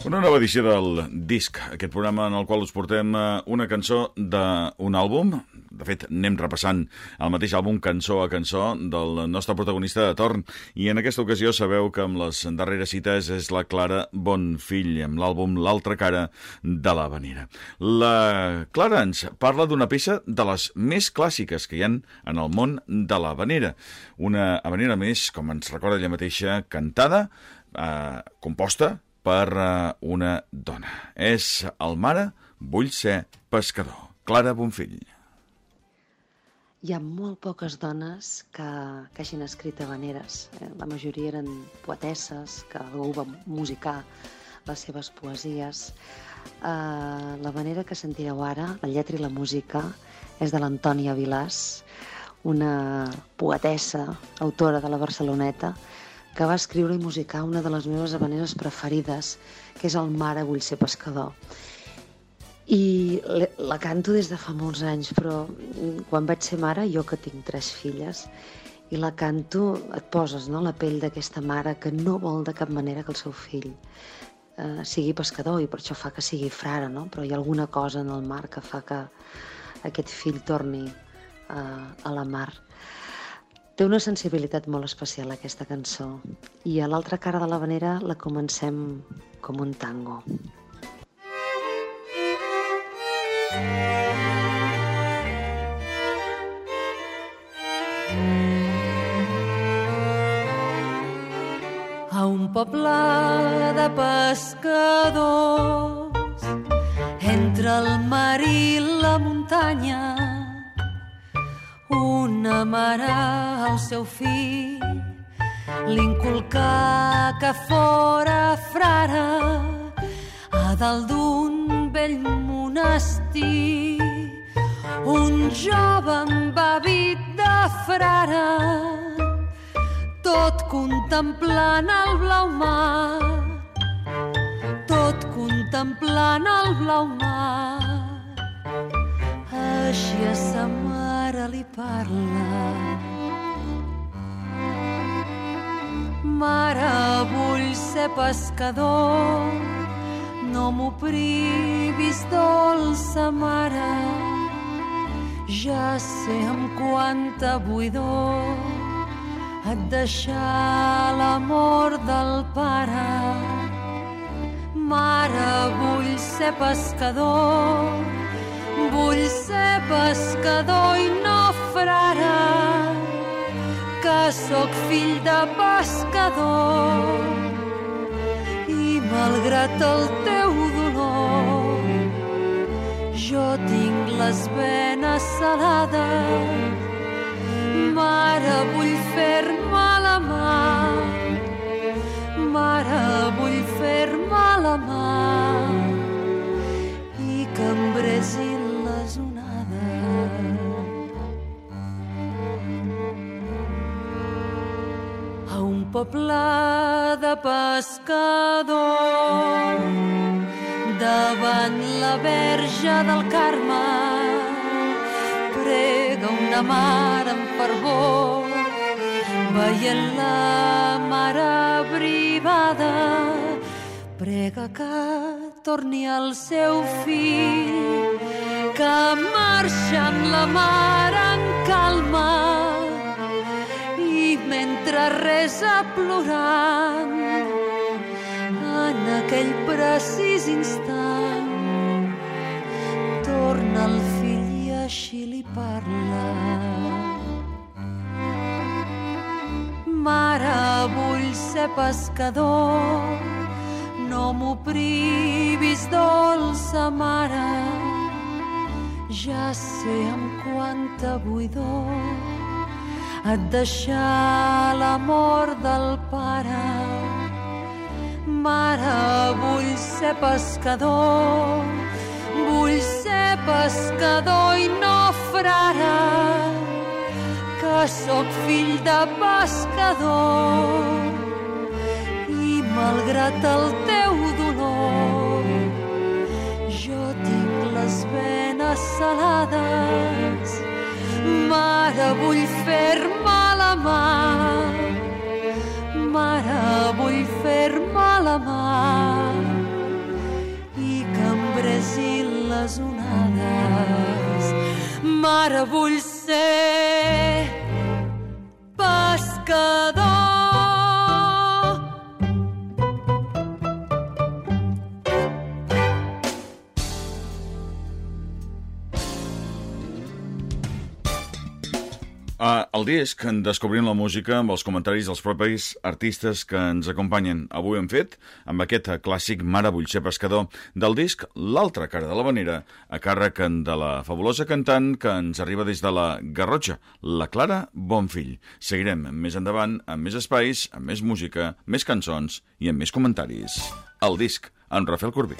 Una nova edició del Disc, aquest programa en el qual us portem eh, una cançó d'un àlbum. De fet, anem repassant el mateix àlbum cançó a cançó del nostre protagonista de torn. I en aquesta ocasió sabeu que amb les darreres cites és la Clara Bonfill, amb l'àlbum L'altra cara de la Vanera. La Clara ens parla d'una peça de les més clàssiques que hi han en el món de la Vanera. Una habanera més, com ens recorda ella mateixa, cantada, eh, composta per uh, una dona. És el mare Vull ser pescador. Clara Bonfill. Hi ha molt poques dones que, que hagin escrit habaneres. Eh? La majoria eren poetesses, que algú va musicar les seves poesies. Uh, la manera que sentireu ara, la lletra i la música, és de l'Antònia Vilàs, una poetessa, autora de la Barceloneta, que va escriure i musicar una de les meves habaneres preferides, que és El mare vull ser pescador. I la canto des de fa molts anys, però quan vaig ser mare, jo que tinc tres filles, i la canto, et poses no, la pell d'aquesta mare que no vol de cap manera que el seu fill eh, sigui pescador i per això fa que sigui frare, no? però hi ha alguna cosa en el mar que fa que aquest fill torni eh, a la mar. Té una sensibilitat molt especial aquesta cançó i a l'altra cara de la vanera la comencem com un tango. A un poble de pescadors entre el mar i la muntanya una mare al seu fill li inculcà que fora frare a dalt d'un vell monestir. Un jove amb hàbit de frare tot contemplant el blau mar tot contemplant el blau mar. Així a sa mare li parla. Mare, vull ser pescador, no m'ho privis, dolça mare. Ja sé amb quanta buidor et deixar l'amor del pare. Mare, vull ser pescador, Vull ser pescador i no frare, que sóc fill de pescador. I malgrat el teu dolor, jo tinc les venes salades. Mare, vull fer-me poble de pescador. Davant la verge del Carme prega una mare amb fervor veient la mare brivada prega que torni al seu fill que marxa en la mar en resa plorant en aquell precís instant. Torna el fill i així li parla. Mare, vull ser pescador. No m'ho privis, dolça mare. Ja sé amb quanta buidor et deixar l'amor del pare. Mare, vull ser pescador, vull ser pescador i no frare, que sóc fill de pescador malgrat el teu dolor. Jo tinc les venes salades, que vull fer-me la mà. Mare, vull fer-me la mà i que em bregin les onades. Mare, vull ser Uh, el disc en descobrim la música amb els comentaris dels propis artistes que ens acompanyen. Avui hem fet amb aquest clàssic Mare vull ser pescador del disc L'altra cara de la vanera a càrrec de la fabulosa cantant que ens arriba des de la Garrotxa, la Clara Bonfill. Seguirem més endavant amb més espais, amb més música, més cançons i amb més comentaris. El disc, amb Rafael Corbí.